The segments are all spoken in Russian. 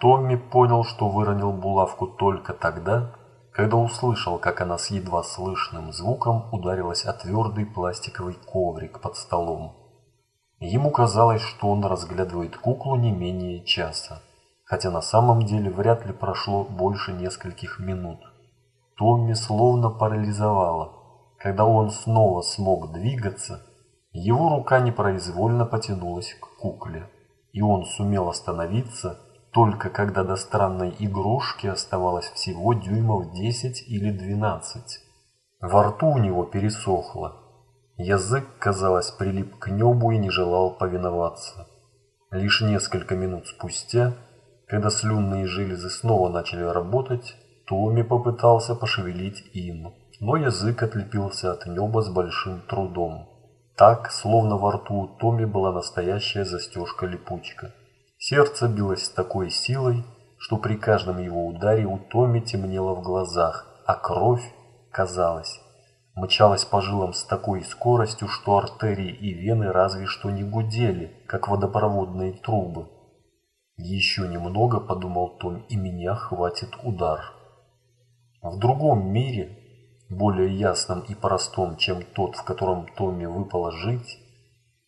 Томми понял, что выронил булавку только тогда, когда услышал, как она с едва слышным звуком ударилась о твердый пластиковый коврик под столом. Ему казалось, что он разглядывает куклу не менее часа, хотя на самом деле вряд ли прошло больше нескольких минут. Томми словно парализовало. Когда он снова смог двигаться, его рука непроизвольно потянулась к кукле, и он сумел остановиться, только когда до странной игрушки оставалось всего дюймов 10 или 12. Во рту у него пересохло. Язык, казалось, прилип к небу и не желал повиноваться. Лишь несколько минут спустя, когда слюнные железы снова начали работать, Томми попытался пошевелить им, но язык отлепился от неба с большим трудом. Так, словно во рту у Томми была настоящая застежка-липучка. Сердце билось с такой силой, что при каждом его ударе у Томми темнело в глазах, а кровь, казалось, мчалась по жилам с такой скоростью, что артерии и вены разве что не гудели, как водопроводные трубы. Еще немного, подумал Том, и меня хватит удар. В другом мире, более ясном и простом, чем тот, в котором Томми выпало жить,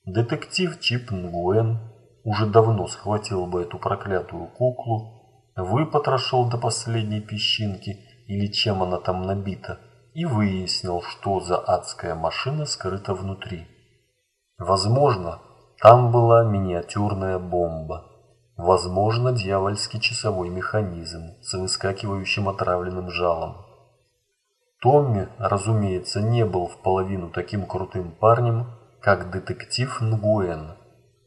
детектив Чип Нгуэн уже давно схватил бы эту проклятую куклу, выпотрошил до последней песчинки или чем она там набита, и выяснил, что за адская машина скрыта внутри. Возможно, там была миниатюрная бомба. Возможно, дьявольский часовой механизм с выскакивающим отравленным жалом. Томми, разумеется, не был в половину таким крутым парнем, как детектив Нгуэн,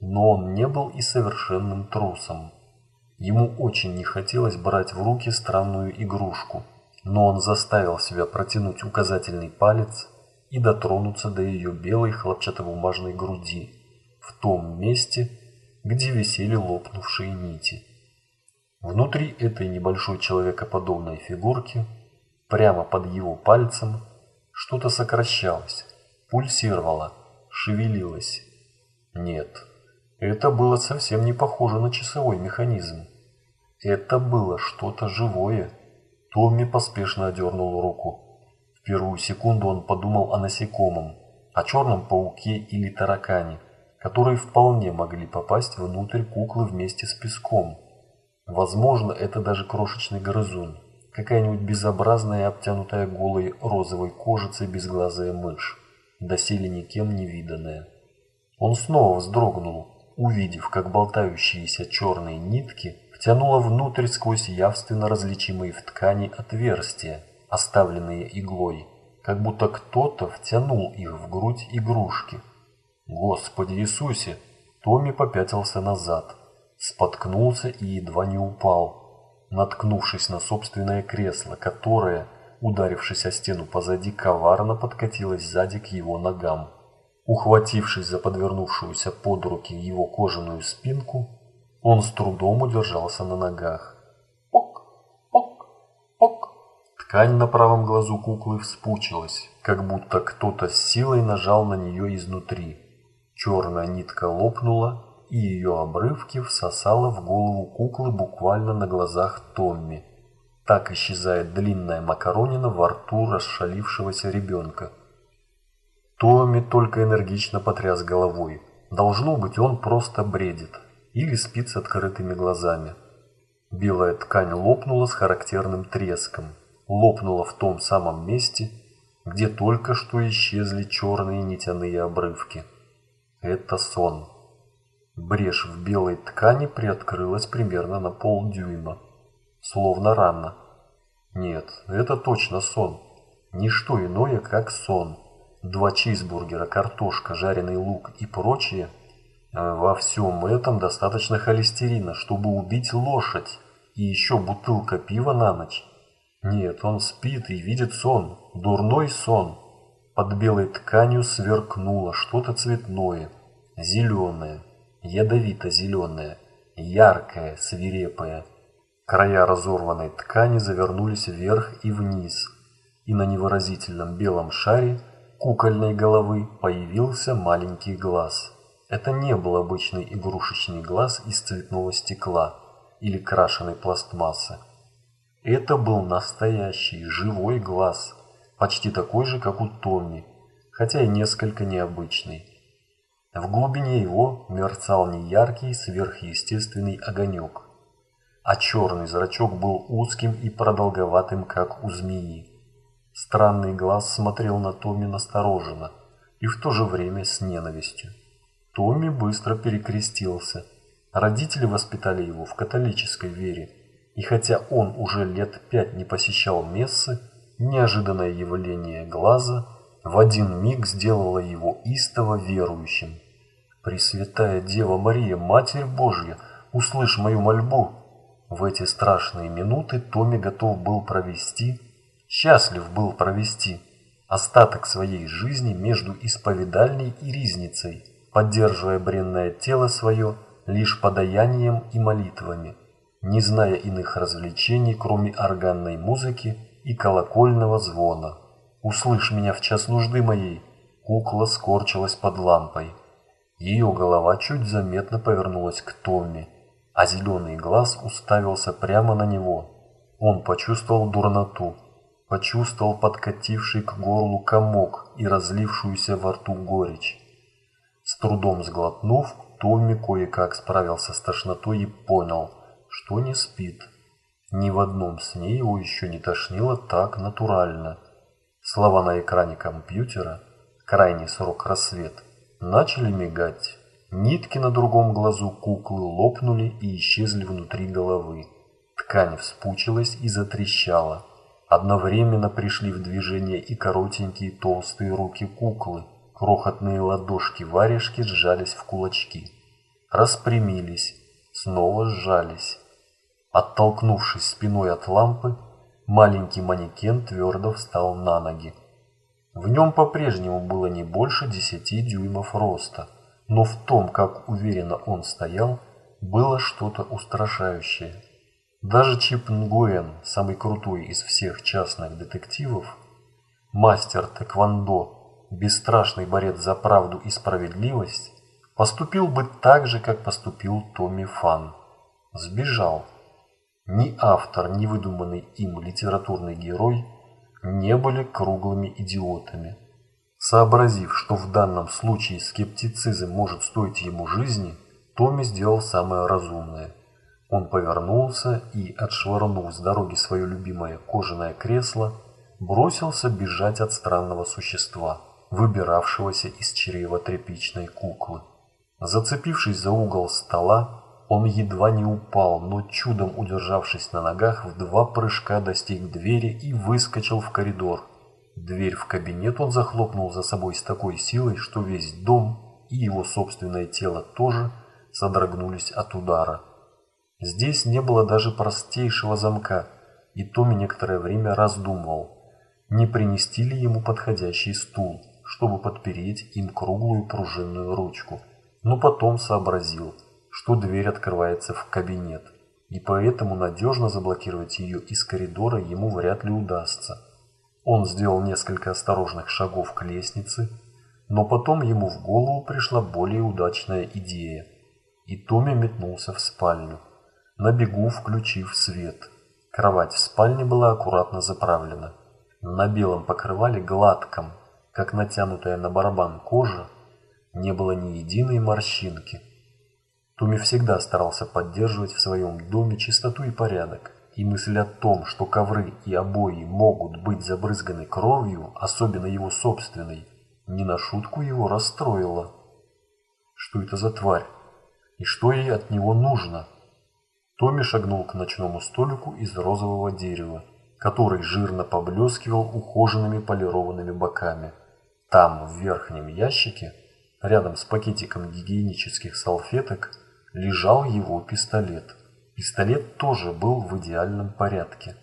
но он не был и совершенным трусом. Ему очень не хотелось брать в руки странную игрушку, но он заставил себя протянуть указательный палец и дотронуться до ее белой хлопчатобумажной груди в том месте, где висели лопнувшие нити. Внутри этой небольшой человекоподобной фигурки, прямо под его пальцем, что-то сокращалось, пульсировало, шевелилось. Нет, это было совсем не похоже на часовой механизм. Это было что-то живое. Томми поспешно одернул руку. В первую секунду он подумал о насекомом, о черном пауке или таракане – которые вполне могли попасть внутрь куклы вместе с песком. Возможно, это даже крошечный грызун, какая-нибудь безобразная обтянутая голой розовой кожицей безглазая мышь, доселе никем не виданная. Он снова вздрогнул, увидев, как болтающиеся черные нитки втянуло внутрь сквозь явственно различимые в ткани отверстия, оставленные иглой, как будто кто-то втянул их в грудь игрушки. Господи Иисусе! Томми попятился назад, споткнулся и едва не упал, наткнувшись на собственное кресло, которое, ударившись о стену позади, коварно подкатилось сзади к его ногам. Ухватившись за подвернувшуюся под руки его кожаную спинку, он с трудом удержался на ногах. Пок, пок, пок. Ткань на правом глазу куклы вспучилась, как будто кто-то с силой нажал на нее изнутри. Черная нитка лопнула, и ее обрывки всосала в голову куклы буквально на глазах Томми. Так исчезает длинная макаронина во рту расшалившегося ребенка. Томми только энергично потряс головой. Должно быть, он просто бредит или спит с открытыми глазами. Белая ткань лопнула с характерным треском. Лопнула в том самом месте, где только что исчезли черные нитяные обрывки. Это сон. Брешь в белой ткани приоткрылась примерно на полдюйма, словно рана. Нет, это точно сон. Ничто иное, как сон. Два чизбургера, картошка, жареный лук и прочее. А во всем этом достаточно холестерина, чтобы убить лошадь. И еще бутылка пива на ночь. Нет, он спит и видит сон. Дурной сон. Под белой тканью сверкнуло что-то цветное, зеленое, ядовито-зеленое, яркое, свирепое. Края разорванной ткани завернулись вверх и вниз, и на невыразительном белом шаре кукольной головы появился маленький глаз. Это не был обычный игрушечный глаз из цветного стекла или крашеной пластмассы. Это был настоящий, живой глаз, почти такой же, как у Томми, хотя и несколько необычный. В глубине его мерцал неяркий сверхъестественный огонек, а черный зрачок был узким и продолговатым, как у змеи. Странный глаз смотрел на Томми настороженно и в то же время с ненавистью. Томми быстро перекрестился. Родители воспитали его в католической вере, и хотя он уже лет пять не посещал мессы, неожиданное явление глаза в один миг сделало его истово верующим. «Пресвятая Дева Мария, Матерь Божья, услышь мою мольбу!» В эти страшные минуты Томми готов был провести, счастлив был провести остаток своей жизни между исповедальней и ризницей, поддерживая бренное тело свое лишь подаянием и молитвами, не зная иных развлечений, кроме органной музыки и колокольного звона. «Услышь меня в час нужды моей!» Кукла скорчилась под лампой. Ее голова чуть заметно повернулась к Томми, а зеленый глаз уставился прямо на него. Он почувствовал дурноту, почувствовал подкативший к горлу комок и разлившуюся во рту горечь. С трудом сглотнув, Томми кое-как справился с тошнотой и понял, что не спит. Ни в одном сне его еще не тошнило так натурально. Слова на экране компьютера «Крайний срок рассвет» начали мигать. Нитки на другом глазу куклы лопнули и исчезли внутри головы. Ткань вспучилась и затрещала. Одновременно пришли в движение и коротенькие толстые руки куклы. Крохотные ладошки-варежки сжались в кулачки. Распрямились, снова сжались. Оттолкнувшись спиной от лампы, маленький манекен твердо встал на ноги. В нем по-прежнему было не больше десяти дюймов роста, но в том, как уверенно он стоял, было что-то устрашающее. Даже Чип Нгуэн, самый крутой из всех частных детективов, мастер тэквондо, бесстрашный борец за правду и справедливость, поступил бы так же, как поступил Томми Фан. Сбежал. Ни автор, ни выдуманный им литературный герой не были круглыми идиотами. Сообразив, что в данном случае скептицизм может стоить ему жизни, Томми сделал самое разумное. Он повернулся и, отшвырнув с дороги свое любимое кожаное кресло, бросился бежать от странного существа выбиравшегося из чрева тряпичной куклы. Зацепившись за угол стола, он едва не упал, но чудом удержавшись на ногах, в два прыжка достиг двери и выскочил в коридор. Дверь в кабинет он захлопнул за собой с такой силой, что весь дом и его собственное тело тоже содрогнулись от удара. Здесь не было даже простейшего замка, и Томми некоторое время раздумывал, не принести ли ему подходящий стул чтобы подпереть им круглую пружинную ручку, но потом сообразил, что дверь открывается в кабинет, и поэтому надежно заблокировать ее из коридора ему вряд ли удастся. Он сделал несколько осторожных шагов к лестнице, но потом ему в голову пришла более удачная идея, и Томми метнулся в спальню, на бегу включив свет. Кровать в спальне была аккуратно заправлена. На белом покрывале гладком, как натянутая на барабан кожа, не было ни единой морщинки. Туми всегда старался поддерживать в своем доме чистоту и порядок, и мысль о том, что ковры и обои могут быть забрызганы кровью, особенно его собственной, не на шутку его расстроила. Что это за тварь? И что ей от него нужно? Томми шагнул к ночному столику из розового дерева, который жирно поблескивал ухоженными полированными боками. Там, в верхнем ящике, рядом с пакетиком гигиенических салфеток, лежал его пистолет. Пистолет тоже был в идеальном порядке.